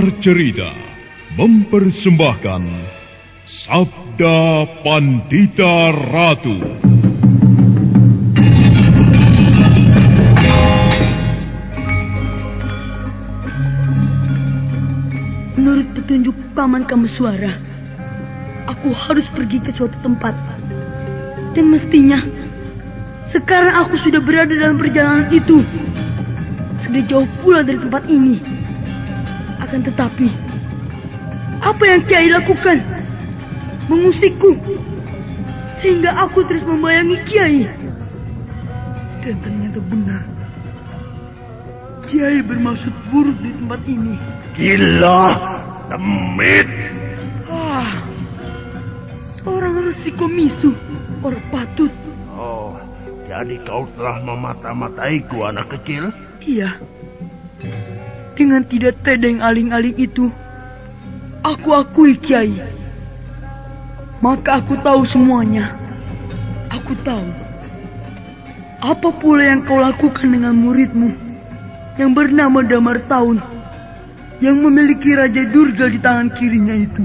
Sanggar Cerita mempersembahkan Sabda Pandita Ratu. Menurut petunjuk Paman Kameswara, aku harus pergi ke suatu tempat. Dan mestinya, sekarang aku sudah berada dalam perjalanan itu. Sudah jauh pula dari tempat ini. Akan tetapi, apa yang Kiai lakukan? Mengusikku. Sehingga aku terus membayangi Kiai. Dan ternyata benar. Kiai bermaksud buruk di tempat ini. Gila, demit. Ah, seorang resiko misu, orang patut. Oh, jadi kau telah memata-mataiku anak kecil? Iya. Dengan tidak tedeng aling-aling itu, aku akui Kiai. Maka aku tahu semuanya. Aku tahu. Apa pula yang kau lakukan dengan muridmu yang bernama Damar Taun yang memiliki Raja Durga di tangan kirinya itu.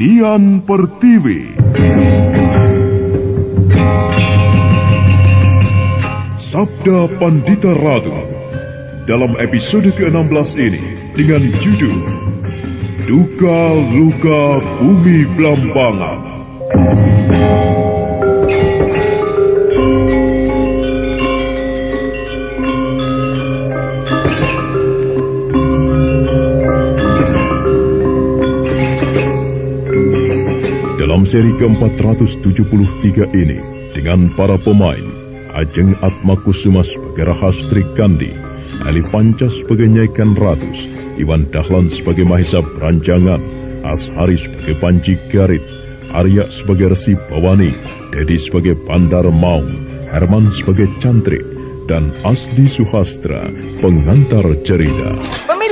Dian Pertiwi. Sabda Pandita Ratu dalam episode ke-16 ini dengan judul Duka Luka Bumi Blambangan. Dalam seri ke-473 ini, dengan para pemain, Ajeng Atmakusuma sebagai Rahastri Kandi, Ali Panca sebagai Nyaikan Ratus, Iwan Dahlan sebagai Mahesa Beranjangan, Ashari sebagai Panci Garit, Arya sebagai Resi Bawani, Dedi sebagai Bandar Maung, Herman sebagai Cantrik, dan Asdi Suhastra, pengantar cerita.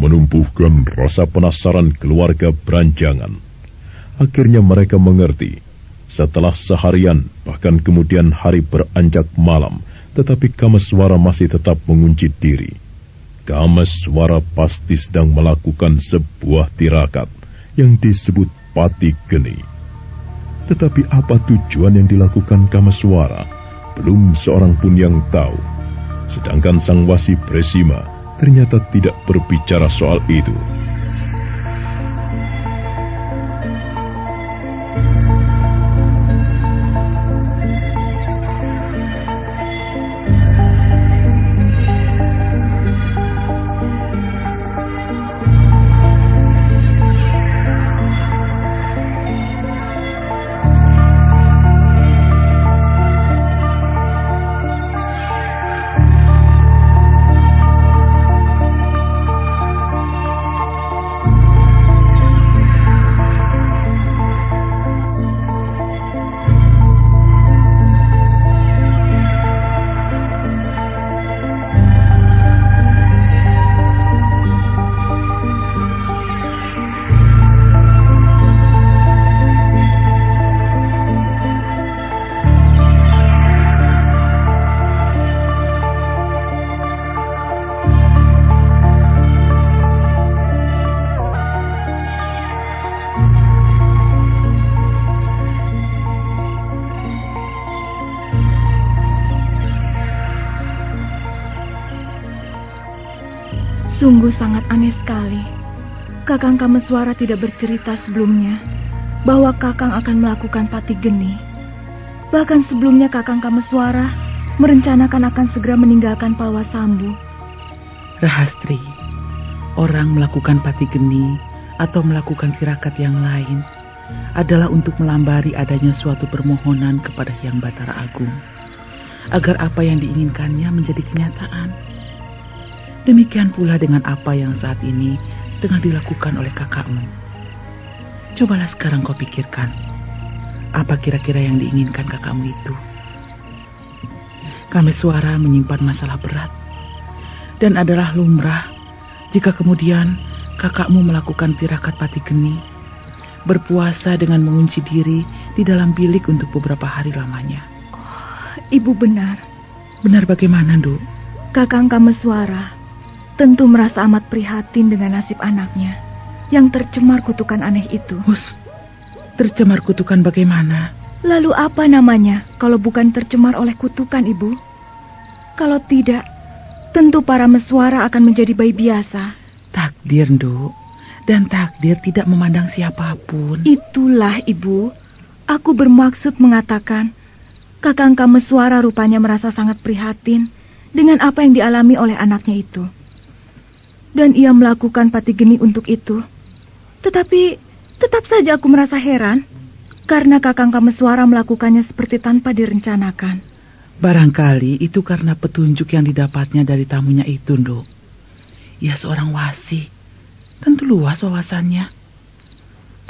menumbuhkan rasa penasaran keluarga beranjangan. Akhirnya mereka mengerti. Setelah seharian, bahkan kemudian hari beranjak malam, tetapi Kameswara masih tetap mengunci diri. Kameswara pasti sedang melakukan sebuah tirakat yang disebut pati geni. Tetapi apa tujuan yang dilakukan Kameswara? Belum seorang pun yang tahu. Sedangkan sang wasi Presima ternyata tidak berbicara soal itu. Kakang Kameswara tidak bercerita sebelumnya bahwa Kakang akan melakukan pati geni. Bahkan sebelumnya Kakang Kameswara merencanakan akan segera meninggalkan Palwasambu. Rahastri, orang melakukan pati geni atau melakukan tirakat yang lain adalah untuk melambari adanya suatu permohonan kepada Hyang Batara Agung agar apa yang diinginkannya menjadi kenyataan. Demikian pula dengan apa yang saat ini tengah dilakukan oleh kakakmu. Cobalah sekarang kau pikirkan, apa kira-kira yang diinginkan kakakmu itu? Kami suara menyimpan masalah berat, dan adalah lumrah jika kemudian kakakmu melakukan tirakat pati geni, berpuasa dengan mengunci diri di dalam bilik untuk beberapa hari lamanya. Ibu benar. Benar bagaimana, Nduk? Kakang Kameswara tentu merasa amat prihatin dengan nasib anaknya yang tercemar kutukan aneh itu. Hus, tercemar kutukan bagaimana? Lalu apa namanya kalau bukan tercemar oleh kutukan, Ibu? Kalau tidak, tentu para meswara akan menjadi bayi biasa. Takdir, Nduk. Dan takdir tidak memandang siapa pun. Itulah, Ibu. Aku bermaksud mengatakan, Kakang Kameswara rupanya merasa sangat prihatin dengan apa yang dialami oleh anaknya itu dan ia melakukan pati geni untuk itu. Tetapi tetap saja aku merasa heran karena Kakang Kameswara melakukannya seperti tanpa direncanakan. Barangkali itu karena petunjuk yang didapatnya dari tamunya itu, Nduk. Ia seorang wasi. Tentu luas wawasannya.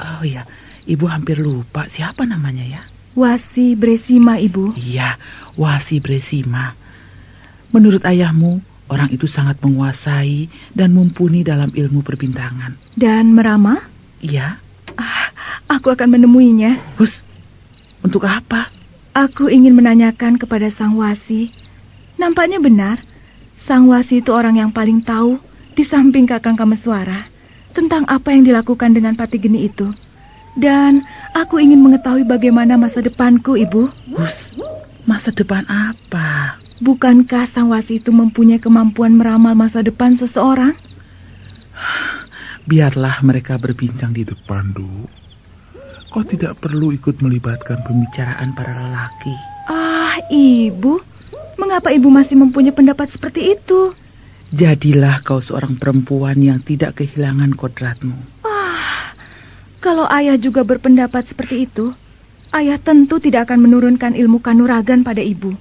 Oh iya, Ibu hampir lupa siapa namanya ya? Wasi Bresima, Ibu. Iya, Wasi Bresima. Menurut ayahmu, Orang itu sangat menguasai dan mumpuni dalam ilmu perbintangan. Dan meramah? Iya. Ah, aku akan menemuinya. Hus, untuk apa? Aku ingin menanyakan kepada Sang Wasi. Nampaknya benar, Sang Wasi itu orang yang paling tahu di samping Kakang Kameswara tentang apa yang dilakukan dengan Pati Geni itu. Dan aku ingin mengetahui bagaimana masa depanku, Ibu. Bus, masa depan apa? Bukankah sang wasi itu mempunyai kemampuan meramal masa depan seseorang? Biarlah mereka berbincang di depan, Du. Kau tidak perlu ikut melibatkan pembicaraan para lelaki. Ah, Ibu. Mengapa Ibu masih mempunyai pendapat seperti itu? Jadilah kau seorang perempuan yang tidak kehilangan kodratmu. Ah, kalau ayah juga berpendapat seperti itu, ayah tentu tidak akan menurunkan ilmu kanuragan pada ibu.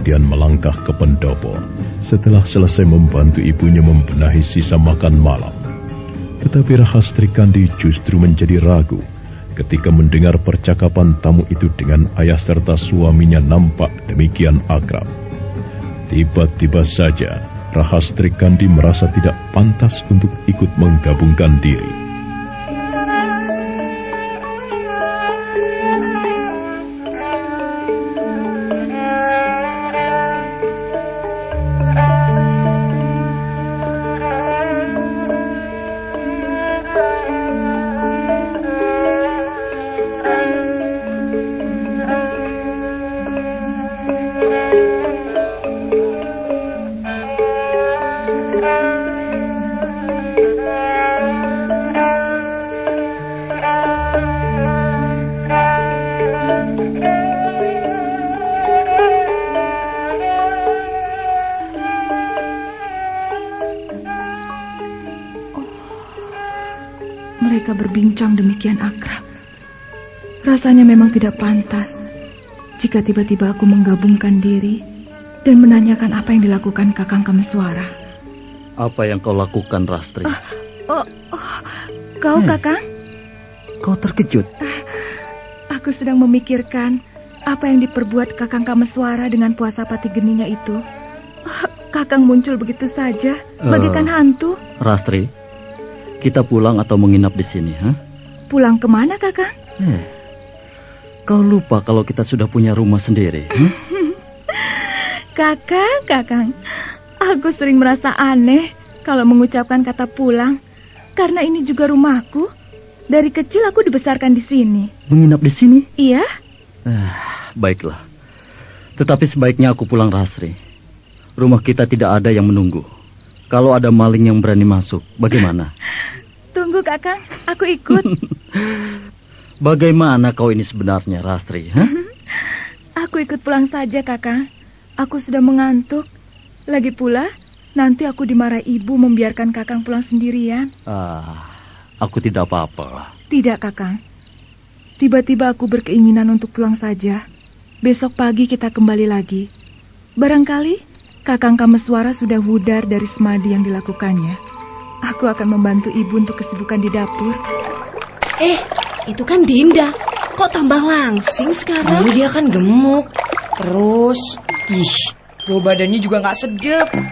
Kemudian melangkah ke pendopo setelah selesai membantu ibunya membenahi sisa makan malam. Tetapi Rahastri Kandi justru menjadi ragu ketika mendengar percakapan tamu itu dengan ayah serta suaminya nampak demikian akrab. Tiba-tiba saja Rahastri Kandi merasa tidak pantas untuk ikut menggabungkan diri. Rasanya memang tidak pantas jika tiba-tiba aku menggabungkan diri dan menanyakan apa yang dilakukan Kakang Kameswara. Apa yang kau lakukan, Rastri? Ah, oh, oh, kau, Hmm. Kakang? Kau terkejut. Aku sedang memikirkan apa yang diperbuat Kakang Kameswara dengan puasa pati geninya itu. Ah, Kakang muncul begitu saja, bagaikan Eh. hantu. Rastri, kita pulang atau menginap di sini, ha? Pulang ke mana, Kakang? Eh, kau lupa kalau kita sudah punya rumah sendiri. hmm? Kakang, Kakang, aku sering merasa aneh kalau mengucapkan kata pulang, karena ini juga rumahku. Dari kecil aku dibesarkan di sini. Menginap di sini? Iya? Eh, baiklah. Tetapi sebaiknya aku pulang, Rastri. Rumah kita tidak ada yang menunggu. Kalau ada maling yang berani masuk, bagaimana? Tunggu, Kakang, aku ikut. Bagaimana kau ini sebenarnya, Rastri? ha? aku ikut pulang saja, Kakang. Aku sudah mengantuk. Lagi pula, nanti aku dimarahi ibu membiarkan Kakang pulang sendirian. Ah, aku tidak apa-apa. Tidak, Kakang. Tiba-tiba aku berkeinginan untuk pulang saja. Besok pagi kita kembali lagi. Barangkali Kakang Kameswara sudah wudar dari semadi yang dilakukannya. Aku akan membantu ibu untuk kesibukan di dapur. Eh, itu kan Dinda. Kok tambah langsing sekarang? Dulu dia kan gemuk. Terus, ih, bau badannya juga nggak sedap.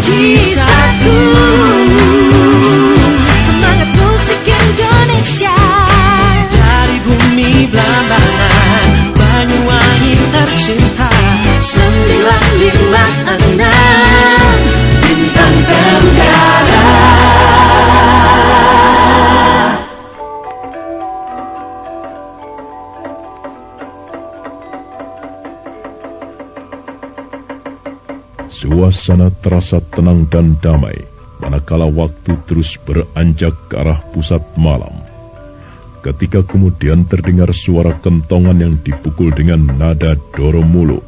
Jadi satu. Semangat musik Indonesia. Dari bumi Belambangan Banyuwangi tercinta. 956 Bintang Suasana terasa tenang dan damai, manakala waktu terus beranjak ke arah pusat malam. Ketika kemudian terdengar suara kentongan yang dipukul dengan nada doromulu,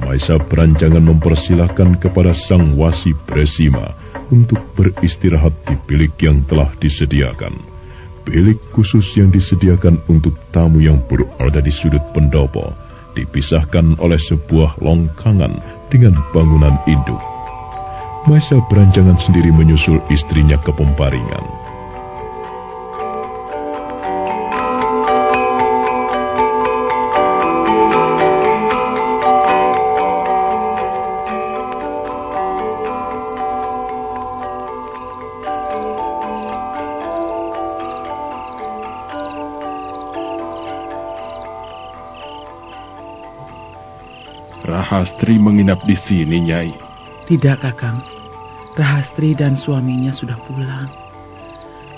Maisa beranjangan mempersilahkan kepada sang wasi Bresima untuk beristirahat di bilik yang telah disediakan. Bilik khusus yang disediakan untuk tamu yang berada di sudut pendopo, dipisahkan oleh sebuah longkangan dengan bangunan induk. Maisa beranjangan sendiri menyusul istrinya ke pemparingan. Rahastri menginap di sini, Nyai. Tidak, Kakang. Rahastri dan suaminya sudah pulang.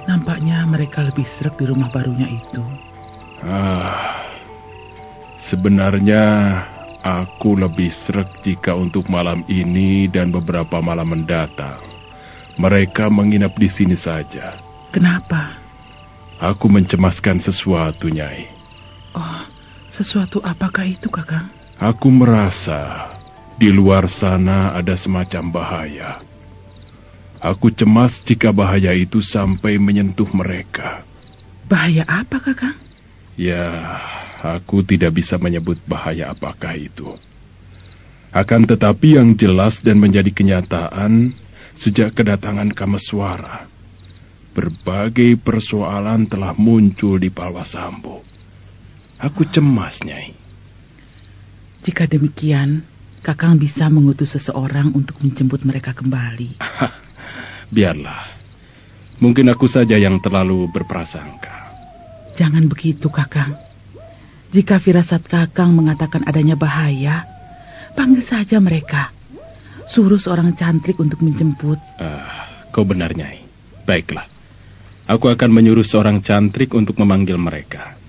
Nampaknya mereka lebih serak di rumah barunya itu. Ah, sebenarnya aku lebih serak jika untuk malam ini dan beberapa malam mendatang. Mereka menginap di sini saja. Kenapa? Aku mencemaskan sesuatu, Nyai. Oh, sesuatu apakah itu, Kakang? Aku merasa di luar sana ada semacam bahaya. Aku cemas jika bahaya itu sampai menyentuh mereka. Bahaya apa, Kakang? Ya, aku tidak bisa menyebut bahaya apakah itu. Akan tetapi yang jelas dan menjadi kenyataan sejak kedatangan Kameswara, berbagai persoalan telah muncul di Palwasambo. Aku cemas, Nyai. Jika demikian, Kakang bisa mengutus seseorang untuk menjemput mereka kembali. Biarlah. Mungkin aku saja yang terlalu berprasangka. Jangan begitu, Kakang. Jika firasat Kakang mengatakan adanya bahaya, panggil saja mereka. Suruh seorang cantrik untuk menjemput. Uh, kau benar, Nyai. Baiklah. Aku akan menyuruh seorang cantrik untuk memanggil mereka.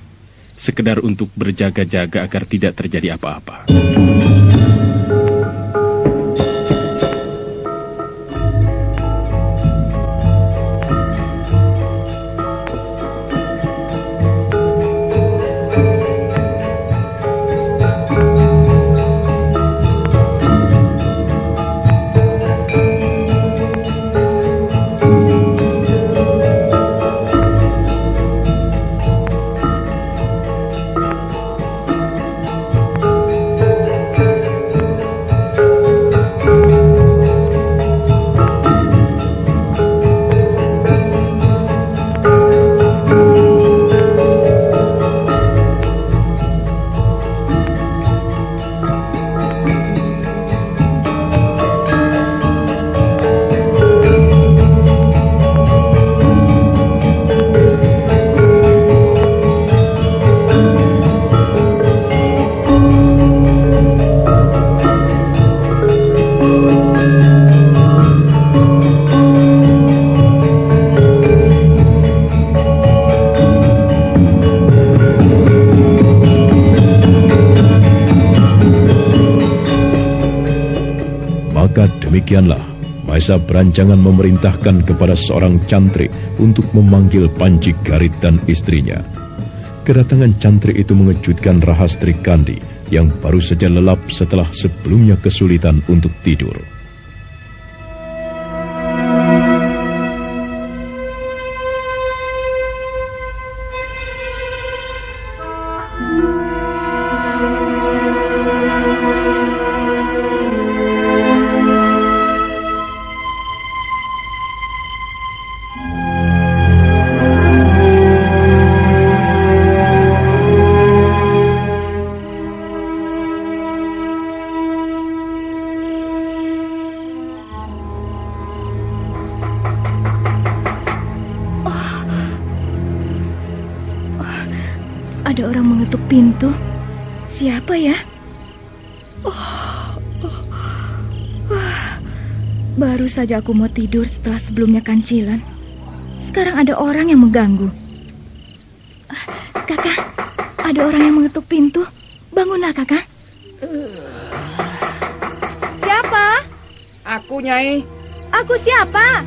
Sekedar untuk berjaga-jaga agar tidak terjadi apa-apa. Maesa Beranjangan memerintahkan kepada seorang cantrik untuk memanggil Panji Garit dan istrinya. Kedatangan cantrik itu mengejutkan Rahastri Kandi yang baru saja lelap setelah sebelumnya kesulitan untuk tidur. Saja aku mau tidur setelah sebelumnya kancilan. Sekarang ada orang yang mengganggu. Ah, Kakak, ada orang yang mengetuk pintu. Bangunlah, Kakak. Siapa? Aku Nyai. Aku siapa?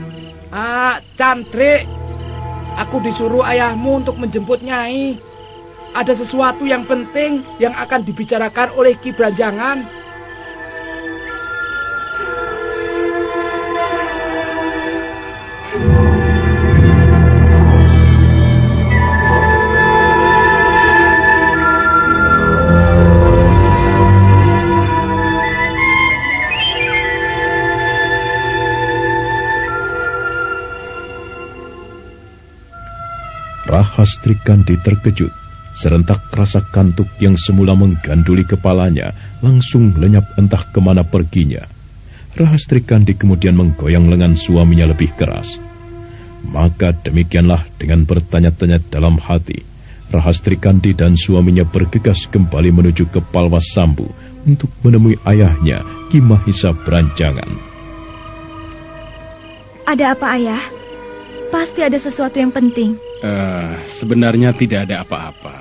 Ah, Cantrik. Aku disuruh ayahmu untuk menjemput Nyai. Ada sesuatu yang penting yang akan dibicarakan oleh Ki Branjangan. Kandi terkejut. Serentak rasa kantuk yang semula mengganduli kepalanya langsung lenyap entah ke mana perginya. Rahastri Kandi kemudian menggoyang lengan suaminya lebih keras. Maka demikianlah dengan bertanya-tanya dalam hati, Rahastri Kandi dan suaminya bergegas kembali menuju ke Palwas Sambu untuk menemui ayahnya, Ki Mahisa Beranjangan. Ada apa, Ayah? Pasti ada sesuatu yang penting. Eh, sebenarnya tidak ada apa-apa.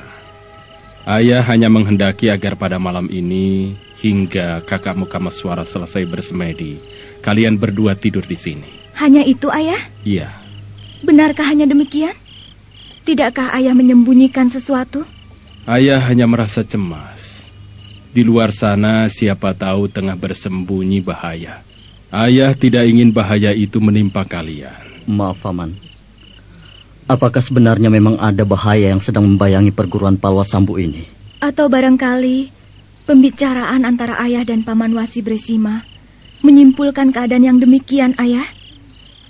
Ayah hanya menghendaki agar pada malam ini hingga kakakmu Kamaswara selesai bersemedi, kalian berdua tidur di sini. Hanya itu, Ayah? Iya. Benarkah hanya demikian? Tidakkah Ayah menyembunyikan sesuatu? Ayah hanya merasa cemas. Di luar sana siapa tahu tengah bersembunyi bahaya. Ayah tidak ingin bahaya itu menimpa kalian. Maaf, Paman. Apakah sebenarnya memang ada bahaya yang sedang membayangi perguruan Palwasambu ini? Atau barangkali pembicaraan antara ayah dan Paman Wasi Bresima menyimpulkan keadaan yang demikian, ayah?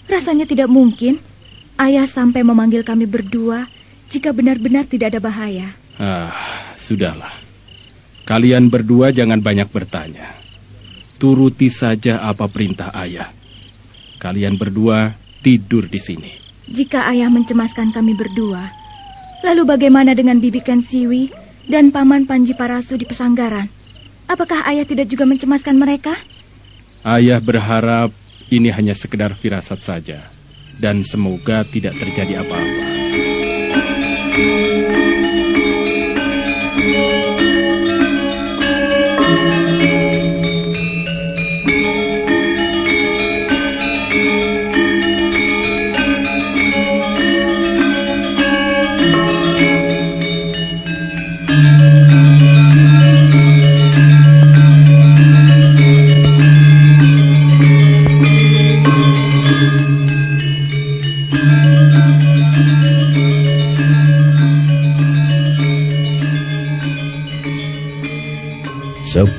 Rasanya tidak mungkin ayah sampai memanggil kami berdua jika benar-benar tidak ada bahaya. Ah, sudahlah. Kalian berdua jangan banyak bertanya. Turuti saja apa perintah ayah. Kalian berdua tidur di sini. Jika ayah mencemaskan kami berdua, lalu bagaimana dengan Bibi Kensiwi dan Paman Panji Parasu di Pesanggaran? Apakah ayah tidak juga mencemaskan mereka? Ayah berharap ini hanya sekedar firasat saja. Dan semoga tidak terjadi apa-apa.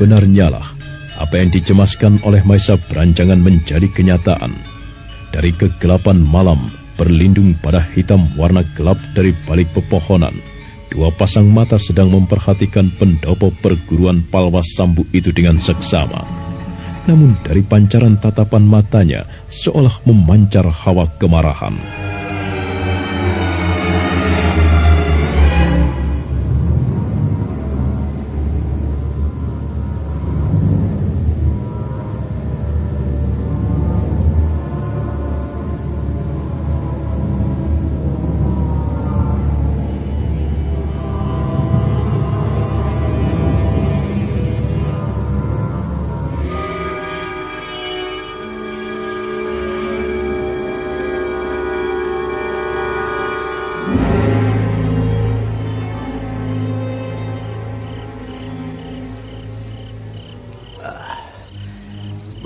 Sebenarnya lah, apa yang dicemaskan oleh Maisa berancangan menjadi kenyataan. Dari kegelapan malam, berlindung pada hitam warna gelap dari balik pepohonan, dua pasang mata sedang memperhatikan pendopo perguruan Palwas Sambu itu dengan seksama. Namun dari pancaran tatapan matanya, seolah memancar hawa kemarahan.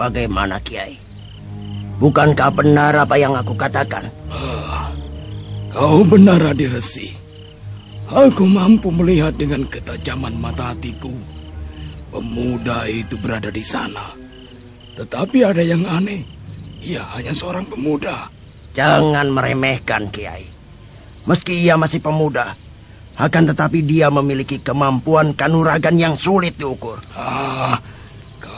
Bagaimana Kiai? Bukankah benar apa yang aku katakan? Ah, kau benar Adiresi. Aku mampu melihat dengan ketajaman mata hatiku. Pemuda itu berada di sana. Tetapi ada yang aneh. Ia hanya seorang pemuda. Jangan meremehkan Kiai. Meski ia masih pemuda, akan tetapi dia memiliki kemampuan kanuragan yang sulit diukur. Ah,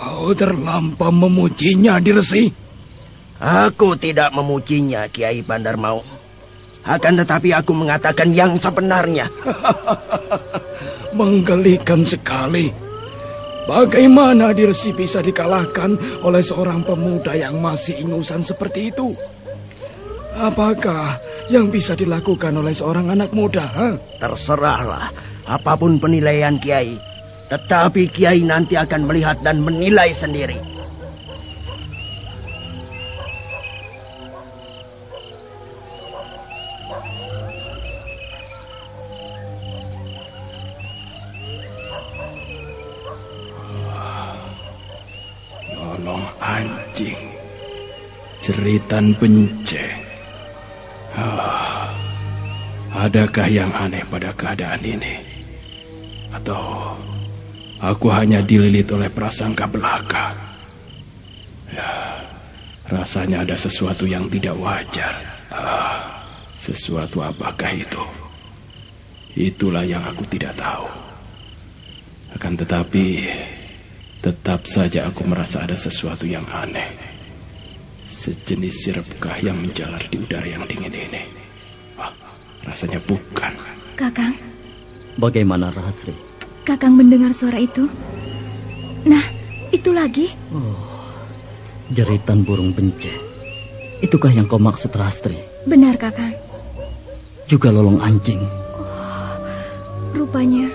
kau terlampau memujinya, Diresi. Aku tidak memujinya, Kiai Bandar Mau. Akan tetapi aku mengatakan yang sebenarnya. Menggelikan sekali. Bagaimana Dirsi bisa dikalahkan oleh seorang pemuda yang masih ingusan seperti itu? Apakah yang bisa dilakukan oleh seorang anak muda? Ha? Terserahlah, apa pun penilaian Kiai. Tetapi Kiai nanti akan melihat dan menilai sendiri. anjing. Jeritan benceh. Ah, adakah yang aneh pada keadaan ini? Atau aku hanya dililit oleh prasangka belaka? Ya, rasanya ada sesuatu yang tidak wajar. Ah, sesuatu apakah itu? Itulah yang aku tidak tahu. Akan tetapi, Tetap saja aku merasa ada sesuatu yang aneh. Sejenis sirupkah yang menjalar di udara yang dingin ini? Ah, rasanya bukan. Kakang. Bagaimana Rahasri? Kakang mendengar suara itu? Nah, itu lagi. Oh, jeritan burung penceh. Itukah yang kau maksud Rahasri? Benar, Kakang. Juga lolong anjing. Oh, rupanya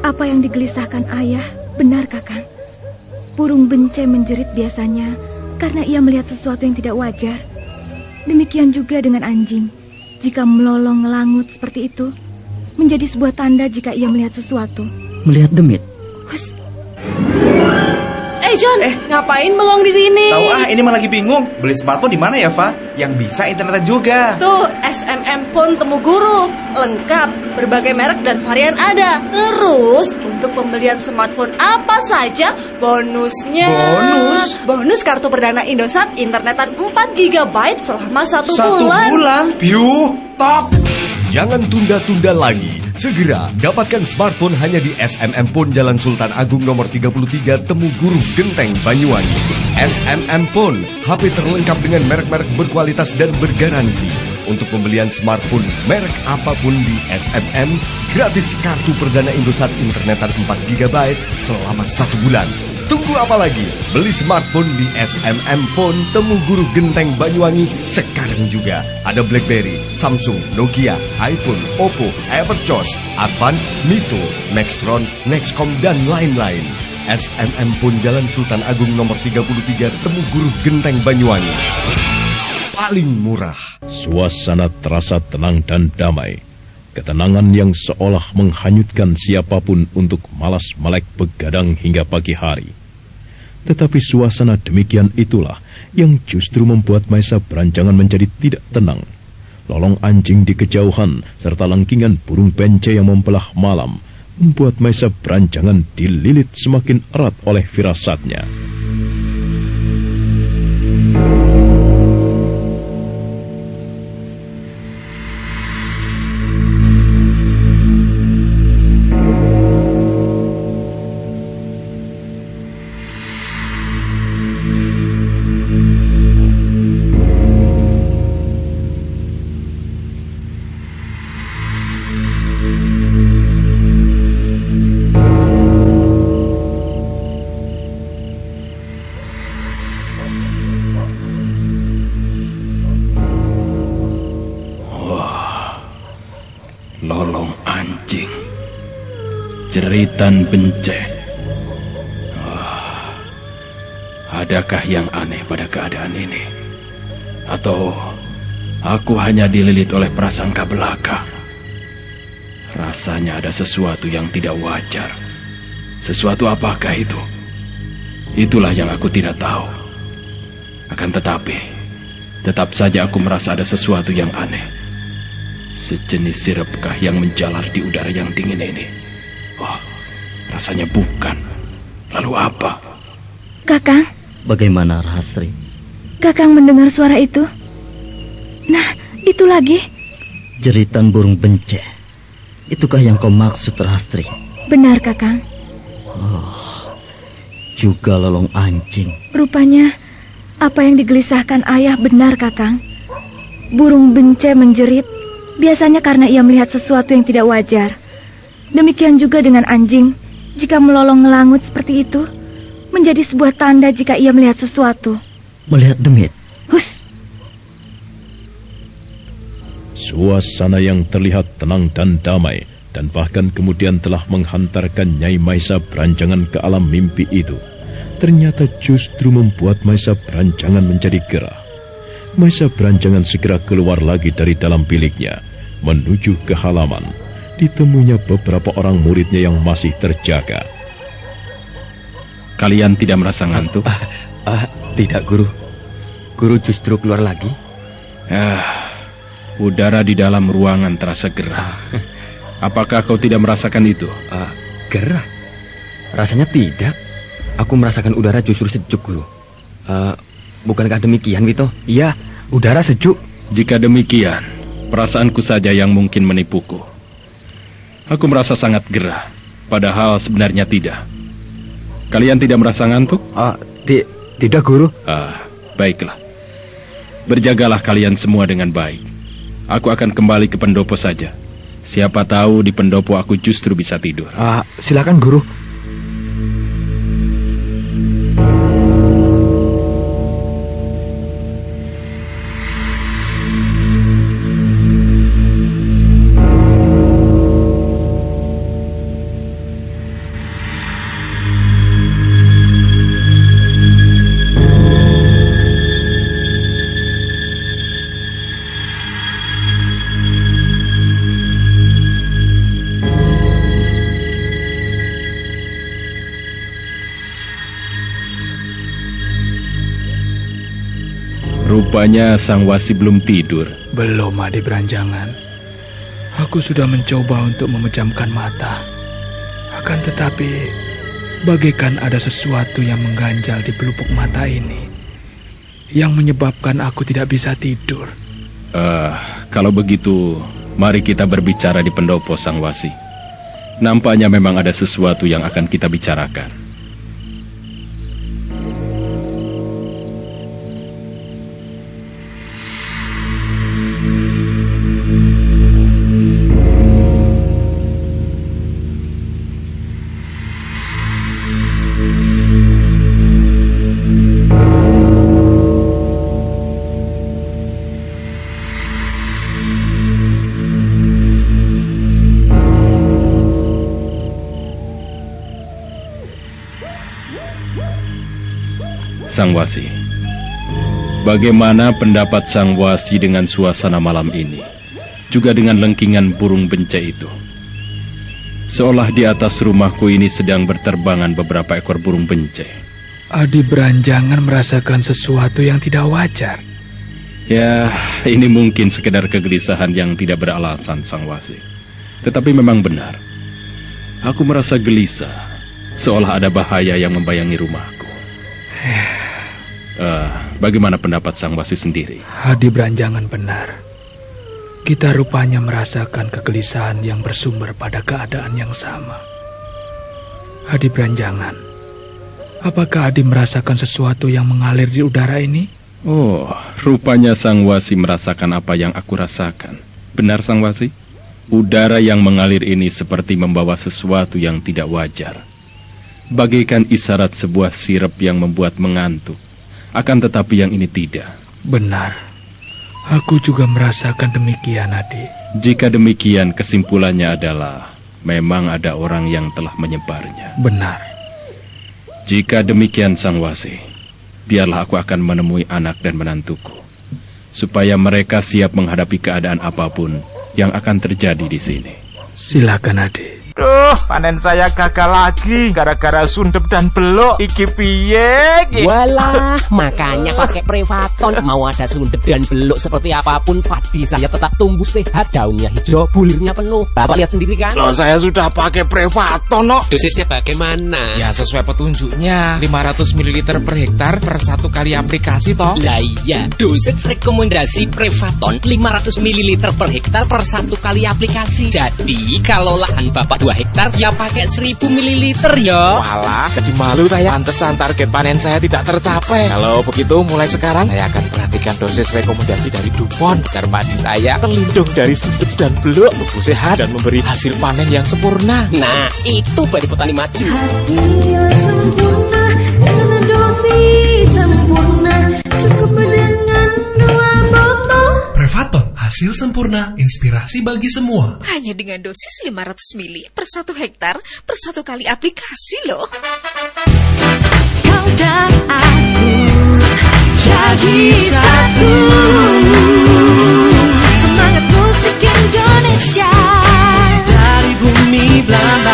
apa yang digelisahkan ayah benar, Kakang. Burung bence menjerit biasanya karena ia melihat sesuatu yang tidak wajar. Demikian juga dengan anjing. Jika melolong langut seperti itu, menjadi sebuah tanda jika ia melihat sesuatu. Melihat demit? Hus, Eh John, eh. ngapain bengong di sini? Tahu ah, ini mah lagi bingung. Beli smartphone di mana ya, Fa? Yang bisa internetan juga. Tuh, SMM Phone Temu Guru. Lengkap, berbagai merek dan varian ada. Terus, untuk pembelian smartphone apa saja, bonusnya... Bonus? Bonus kartu perdana Indosat internetan 4 GB selama satu, Satu bulan. bulan? Piu, top! Jangan tunda-tunda lagi. Segera dapatkan smartphone hanya di SMM Phone Jalan Sultan Agung nomor 33 Temu Guru Genteng Banyuwangi. SMM Phone, HP terlengkap dengan merek-merek berkualitas dan bergaransi. Untuk pembelian smartphone merek apa pun di SMM, gratis kartu perdana Indosat internetan 4 GB selama satu bulan. Tunggu apa lagi? Beli smartphone di SMM Phone Temu Guru Genteng Banyuwangi sekarang juga. Ada BlackBerry, Samsung, Nokia, iPhone, Oppo, Everchoss, Advan, Mito, Maxtron, Nexcom, dan lain-lain. SMM Phone Jalan Sultan Agung nomor 33 Temu Guru Genteng Banyuwangi. Paling murah. Suasana terasa tenang dan damai. Ketenangan yang seolah menghanyutkan siapa pun untuk malas melek begadang hingga pagi hari. Tetapi suasana demikian itulah yang justru membuat Maisa berancangan menjadi tidak tenang. Lolong anjing di kejauhan serta lengkingan burung bence yang membelah malam membuat Maisa berancangan dililit semakin erat oleh firasatnya. Jeritan benceh. Wah, adakah yang aneh pada keadaan ini? Atau aku hanya dililit oleh prasangka belaka? Rasanya ada sesuatu yang tidak wajar. Sesuatu apakah itu? Itulah yang aku tidak tahu. Akan tetapi, tetap saja aku merasa ada sesuatu yang aneh. Sejenis sirupkah yang menjalar di udara yang dingin ini? Oh, rasanya bukan. Lalu apa? Kakang, Bagaimana Rahasri? Kakang mendengar suara itu? Nah, itu lagi. Jeritan burung benceh. Itukah yang kau maksud Rahastri? Benar, Kakang. Oh, juga lolong anjing. Rupanya apa yang digelisahkan ayah benar, Kakang. Burung bence menjerit biasanya karena ia melihat sesuatu yang tidak wajar. Demikian juga dengan anjing, jika melolong ngelangut seperti itu, menjadi sebuah tanda jika ia melihat sesuatu. Melihat demit. Hus, Suasana yang terlihat tenang dan damai dan bahkan kemudian telah menghantarkan Nyai Maisa beranjangan ke alam mimpi itu. Ternyata justru membuat Maisa beranjangan menjadi gerah. Maisa beranjangan segera keluar lagi dari dalam biliknya, menuju ke halaman. Ditemunya beberapa orang muridnya yang masih terjaga. Kalian tidak merasa ngantuk? Ah, ah, tidak, Guru. Guru justru keluar lagi. Ah, udara di dalam ruangan terasa gerah. Apakah kau tidak merasakan itu? Ah, gerah? Rasanya tidak. Aku merasakan udara justru sejuk, Guru. Ah, bukankah demikian, Wito? Iya, udara sejuk. Jika demikian, perasaanku saja yang mungkin menipuku. Aku merasa sangat gerah, padahal sebenarnya tidak. Kalian tidak merasa ngantuk? Ah, ti tidak, Guru. Ah, baiklah. Berjagalah kalian semua dengan baik. Aku akan kembali ke pendopo saja. Siapa tahu di pendopo aku justru bisa tidur. Ah, silakan, Guru. Rupanya sang wasi belum tidur. Belum, adik beranjangan. Aku sudah mencoba untuk memejamkan mata. Akan tetapi, bagaikan ada sesuatu yang mengganjal di pelupuk mata ini. Yang menyebabkan aku tidak bisa tidur. Eh, kalau begitu, mari kita berbicara di pendopo sang wasi. Nampaknya memang ada sesuatu yang akan kita bicarakan. Bagaimana pendapat Sang Wasi dengan suasana malam ini? Juga dengan lengkingan burung bence itu. Seolah di atas rumahku ini sedang berterbangan beberapa ekor burung bence. Adi beranjangan merasakan sesuatu yang tidak wajar. Ya, ini mungkin sekedar kegelisahan yang tidak beralasan, Sang Wasi. Tetapi memang benar. Aku merasa gelisah, seolah ada bahaya yang membayangi rumahku. Eh, bagaimana pendapat Sang Wasi sendiri? Adi beranjangan benar. Kita rupanya merasakan kegelisahan yang bersumber pada keadaan yang sama. Adi beranjangan. Apakah Adi merasakan sesuatu yang mengalir di udara ini? Oh, rupanya Sang Wasi merasakan apa yang aku rasakan. Benar Sang Wasi? Udara yang mengalir ini seperti membawa sesuatu yang tidak wajar. Bagaikan isyarat sebuah sirup yang membuat mengantuk. Akan tetapi yang ini tidak. Benar. Aku juga merasakan demikian, Adi. Jika demikian, kesimpulannya adalah memang ada orang yang telah menyebarnya. Benar. Jika demikian, Sang Wasi, biarlah aku akan menemui anak dan menantuku. Supaya mereka siap menghadapi keadaan apa pun yang akan terjadi di sini. Silakan adik. Duh, panen saya gagal lagi gara-gara sundep dan beluk. Iki piye? iki? Walah, makanya pakai Prevaton. Mau ada sundep dan beluk seperti apa pun, padi saya tetap tumbuh sehat. Daunnya hijau, bulirnya penuh. Bapak lihat sendiri kan? Loh, saya sudah pakai Prevaton, no. Dosisnya bagaimana? Ya sesuai petunjuknya 500 ml per hektar per satu kali aplikasi toh Lah iya, dosis rekomendasi Prevaton 500 ml per hektar per satu kali aplikasi. Jadi kalau lahan bapak 2 hektar ya pakai 1000 ml ya. Walah, jadi malu saya. Pantesan target panen saya tidak tercapai. Kalau begitu mulai sekarang Saya akan perhatikan dosis rekomendasi dari Dupont Agar padi saya terlindung dari sundep dan beluk Tumbuh sehat dan memberi hasil panen yang sempurna. Nah, itu baru petani maju. Dengan dosis hasil sempurna, inspirasi bagi semua. Hanya dengan dosis 500 mili per satu hektar per satu kali aplikasi loh. Kau dan aku jadi satu Semangat musik Indonesia Dari bumi Belambangan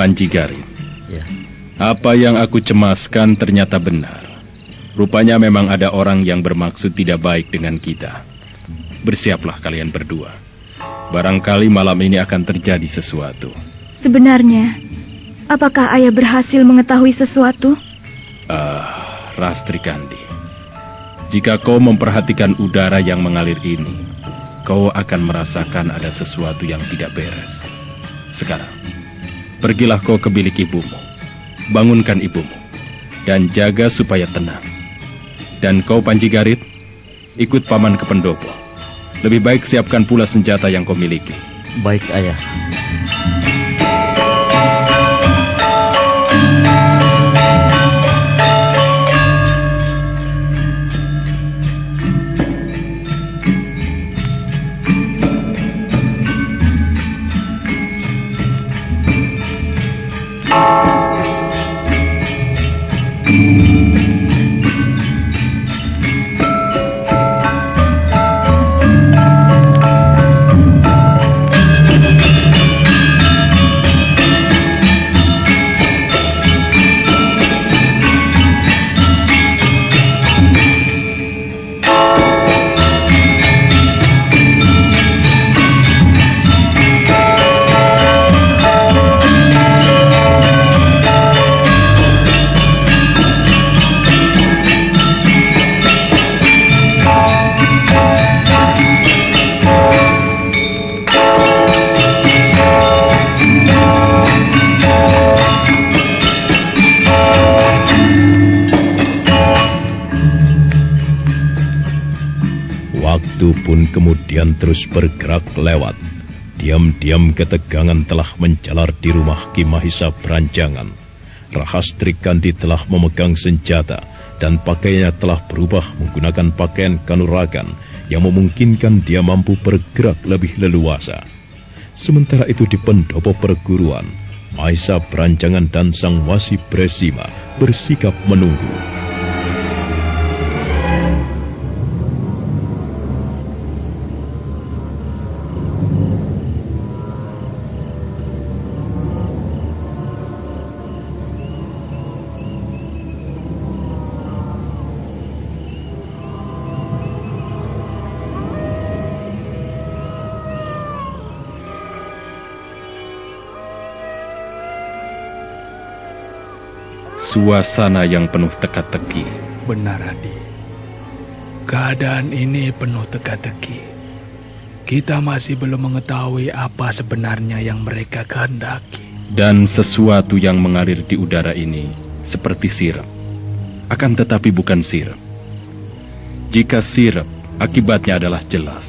Panji Garin. Apa yang aku cemaskan ternyata benar. Rupanya memang ada orang yang bermaksud tidak baik dengan kita. Bersiaplah kalian berdua. Barangkali malam ini akan terjadi sesuatu. Sebenarnya, apakah ayah berhasil mengetahui sesuatu? Ah, Rastri Kandi. Jika kau memperhatikan udara yang mengalir ini, kau akan merasakan ada sesuatu yang tidak beres. Sekarang, pergilah kau ke bilik ibumu. Bangunkan ibumu. Dan jaga supaya tenang. Dan kau Panji Garit, ikut paman ke pendopo. Lebih baik siapkan pula senjata yang kau miliki. Baik, ayah. Pun kemudian terus bergerak lewat. Diam-diam ketegangan telah menjalar di rumah Ki Mahisa Beranjangan. Rahastri Kandi telah memegang senjata dan pakaiannya telah berubah menggunakan pakaian kanuragan yang memungkinkan dia mampu bergerak lebih leluasa. Sementara itu di pendopo perguruan, Mahisa Beranjangan dan Sang Wasi Bresima bersikap menunggu. Suasana yang penuh teka-teki. Benar, Adi. Keadaan ini penuh teka-teki. Kita masih belum mengetahui apa sebenarnya yang mereka kehendaki. Dan sesuatu yang mengalir di udara ini seperti sirup. Akan tetapi bukan sirup. Jika sirup, akibatnya adalah jelas.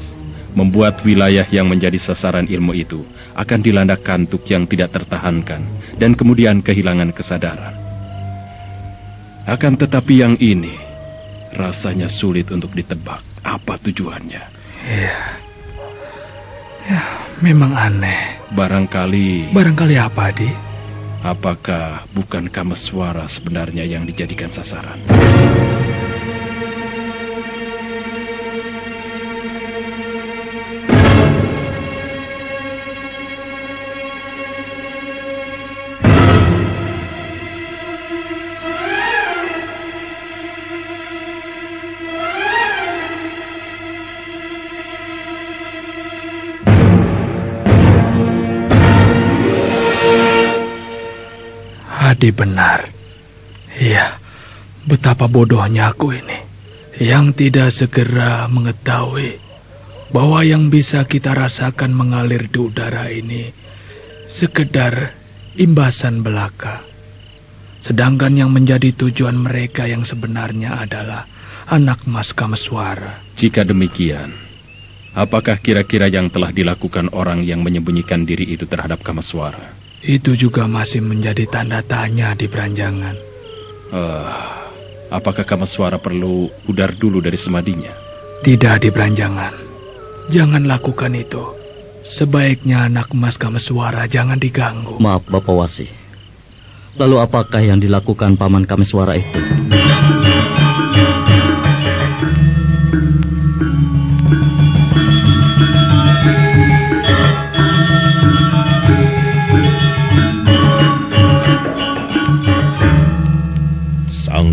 Membuat wilayah yang menjadi sasaran ilmu itu akan dilanda kantuk yang tidak tertahankan dan kemudian kehilangan kesadaran. Akan tetapi yang ini rasanya sulit untuk ditebak apa tujuannya. Iya. Ya, memang aneh. Barangkali Barangkali apa, Adi? Apakah bukan Kameswara sebenarnya yang dijadikan sasaran? Adi benar. Iya, betapa bodohnya aku ini. Yang tidak segera mengetahui bahwa yang bisa kita rasakan mengalir di udara ini sekedar imbasan belaka. Sedangkan yang menjadi tujuan mereka yang sebenarnya adalah anak mas Kameswara. Jika demikian, apakah kira-kira yang telah dilakukan orang yang menyembunyikan diri itu terhadap Kameswara? Itu juga masih menjadi tanda tanya di beranjangan. Eh, apakah Kameswara perlu udar dulu dari semadinya? Tidak di beranjangan. Jangan lakukan itu. Sebaiknya anak mas Kameswara jangan diganggu. Maaf Bapak Wasi. Lalu apakah yang dilakukan Paman Kameswara itu?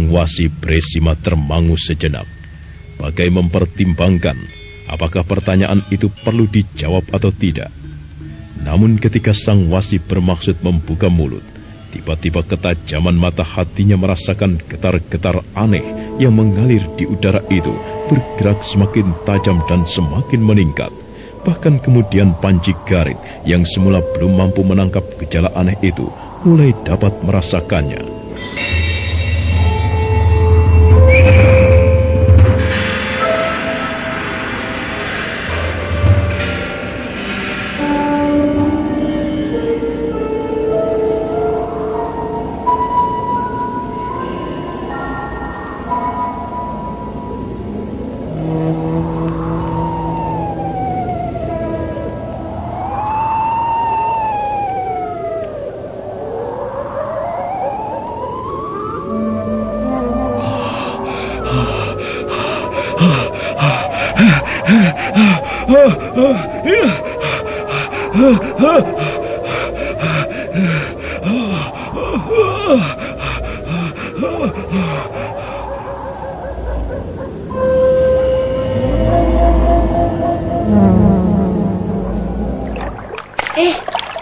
Wasi Bresima termangu sejenak. Bagai mempertimbangkan apakah pertanyaan itu perlu dijawab atau tidak. Namun ketika Sang Wasi bermaksud membuka mulut, tiba-tiba ketajaman mata hatinya merasakan getar-getar aneh yang mengalir di udara itu bergerak semakin tajam dan semakin meningkat. Bahkan kemudian panci garit yang semula belum mampu menangkap gejala aneh itu mulai dapat merasakannya. Eh,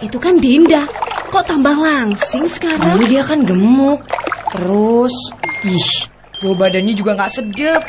itu kan Dinda. Kok tambah langsing sekarang? Dulu dia kan gemuk. Terus, ih, gue badannya juga nggak sedap.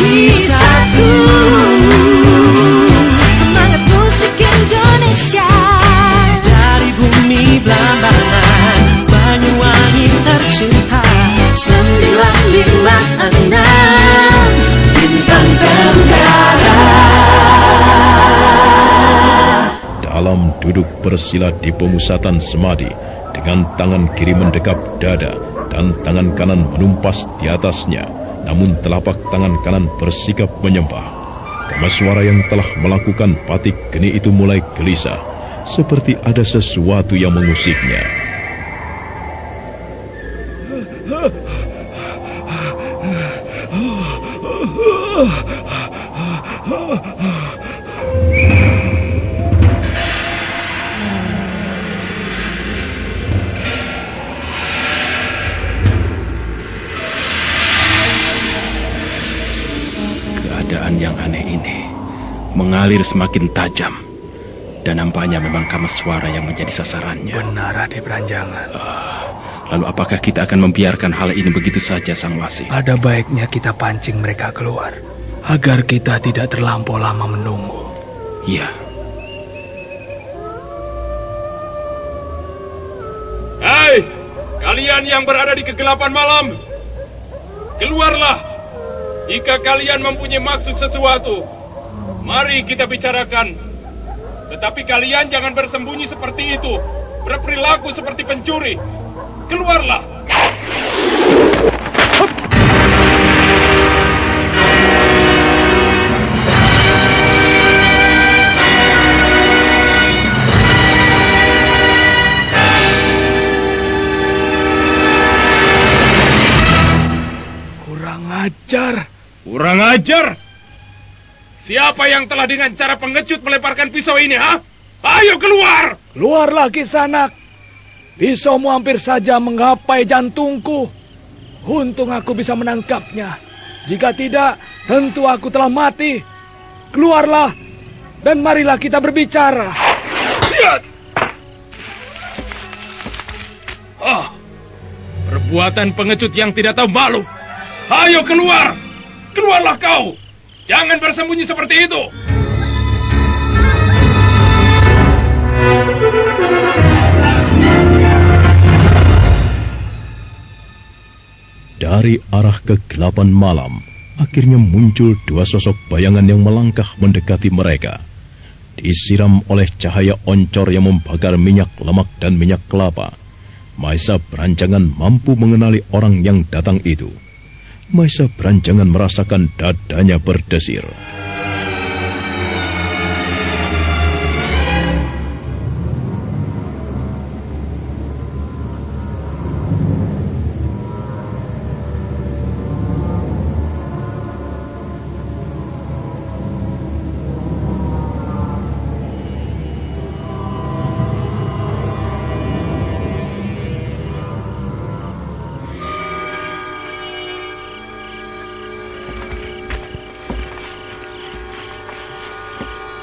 aku jadi satu Semangat musik Indonesia. Dari bumi Belambangan Banyuwangi tercinta. 956 Bintang Tenggara. Dalam duduk bersila di pemusatan semadi, dengan tangan kiri mendekap dada dan tangan kanan menumpas di atasnya, namun telapak tangan kanan bersikap menyembah. Kamaswara yang telah melakukan patik geni itu mulai gelisah, seperti ada sesuatu yang mengusiknya. Mengalir semakin tajam. Dan nampaknya memang Kameswara yang menjadi sasarannya. Benar, Ade Beranjangan. Ah, lalu apakah kita akan membiarkan hal ini begitu saja, Sang Wasi? Ada baiknya kita pancing mereka keluar. Agar kita tidak terlampau lama menunggu. Iya. Hei, kalian yang berada di kegelapan malam, keluarlah. Jika kalian mempunyai maksud sesuatu, mari kita bicarakan. Tetapi kalian jangan bersembunyi seperti itu, berperilaku seperti pencuri. Keluarlah. Kurang ajar. Kurang ajar. Siapa yang telah dengan cara pengecut melemparkan pisau ini, ha? Ayo keluar! Keluarlah kisanak. Pisaumu hampir saja menggapai jantungku. Untung aku bisa menangkapnya. Jika tidak, tentu aku telah mati. Keluarlah dan marilah kita berbicara. Siat! Oh, perbuatan pengecut yang tidak tahu malu. Ayo keluar! Keluarlah kau! Jangan bersembunyi seperti itu! Dari arah kegelapan malam, akhirnya muncul dua sosok bayangan yang melangkah mendekati mereka. Disiram oleh cahaya oncor yang membakar minyak lemak dan minyak kelapa. Maisa Beranjangan mampu mengenali orang yang datang itu. Maisa Beranjangan merasakan dadanya berdesir.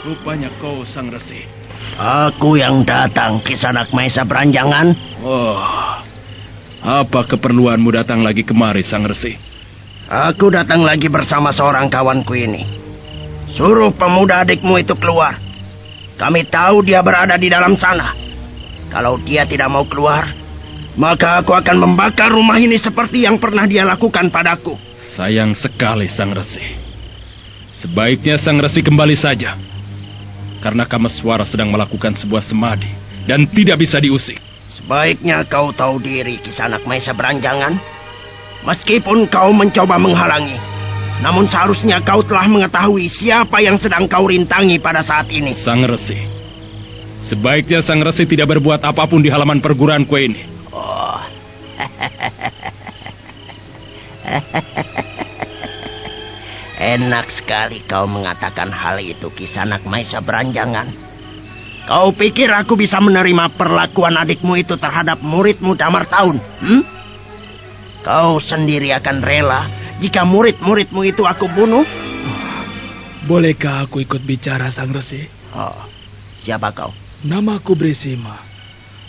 Rupanya kau sang resi. Aku yang datang, Kisanak Maesa Beranjangan. Oh, apa keperluanmu datang lagi kemari, sang resi? Aku datang lagi bersama seorang kawanku ini. Suruh pemuda adikmu itu keluar. Kami tahu dia berada di dalam sana. Kalau dia tidak mau keluar, maka aku akan membakar rumah ini seperti yang pernah dia lakukan padaku. Sayang sekali, sang resi. Sebaiknya sang resi kembali saja. Karena Kameswara sedang melakukan sebuah semadi dan tidak bisa diusik. Sebaiknya kau tahu diri, Kisanak Maesa Beranjangan. Meskipun kau mencoba menghalangi, namun seharusnya kau telah mengetahui siapa yang sedang kau rintangi pada saat ini. Sang Resi. Sebaiknya Sang Resi tidak berbuat apa pun di halaman perguruanku ini. Oh. Enak sekali kau mengatakan hal itu, Kisanak Maesa Beranjangan. Kau pikir aku bisa menerima perlakuan adikmu itu terhadap muridmu Damar Tahun? Hmm? Kau sendiri akan rela jika murid-muridmu itu aku bunuh? Bolehkah aku ikut bicara, Sang Resi? Oh, siapa kau? Namaku Bresima.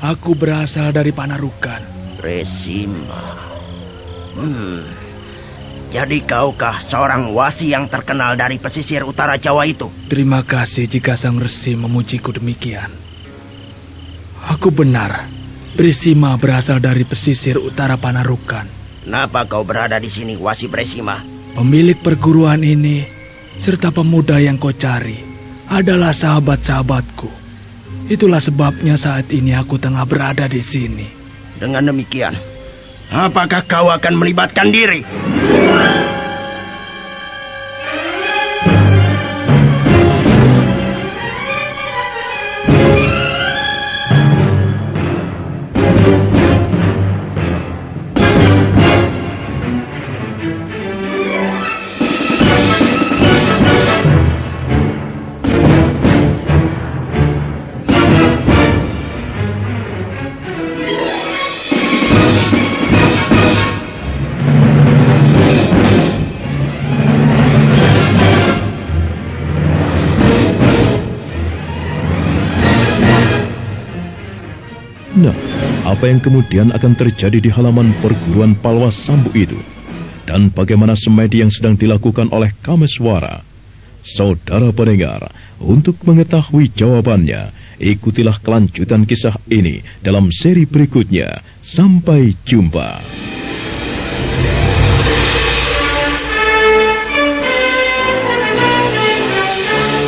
Aku berasal dari Panarukan. Bresima. Hmm. Jadi kaukah seorang wasi yang terkenal dari pesisir utara Jawa itu? Terima kasih jika Sang Resi memujiku demikian. Aku benar. Bresima berasal dari pesisir utara Panarukan. Kenapa kau berada di sini, Wasi Bresima? Pemilik perguruan ini serta pemuda yang kau cari adalah sahabat-sahabatku. Itulah sebabnya saat ini aku tengah berada di sini. Dengan demikian, apakah kau akan melibatkan diri? Yang kemudian akan terjadi di halaman perguruan Palwas Sambu itu? Dan bagaimana semedi yang sedang dilakukan oleh Kameswara? Saudara pendengar, untuk mengetahui jawabannya, ikutilah kelanjutan kisah ini dalam seri berikutnya. Sampai jumpa.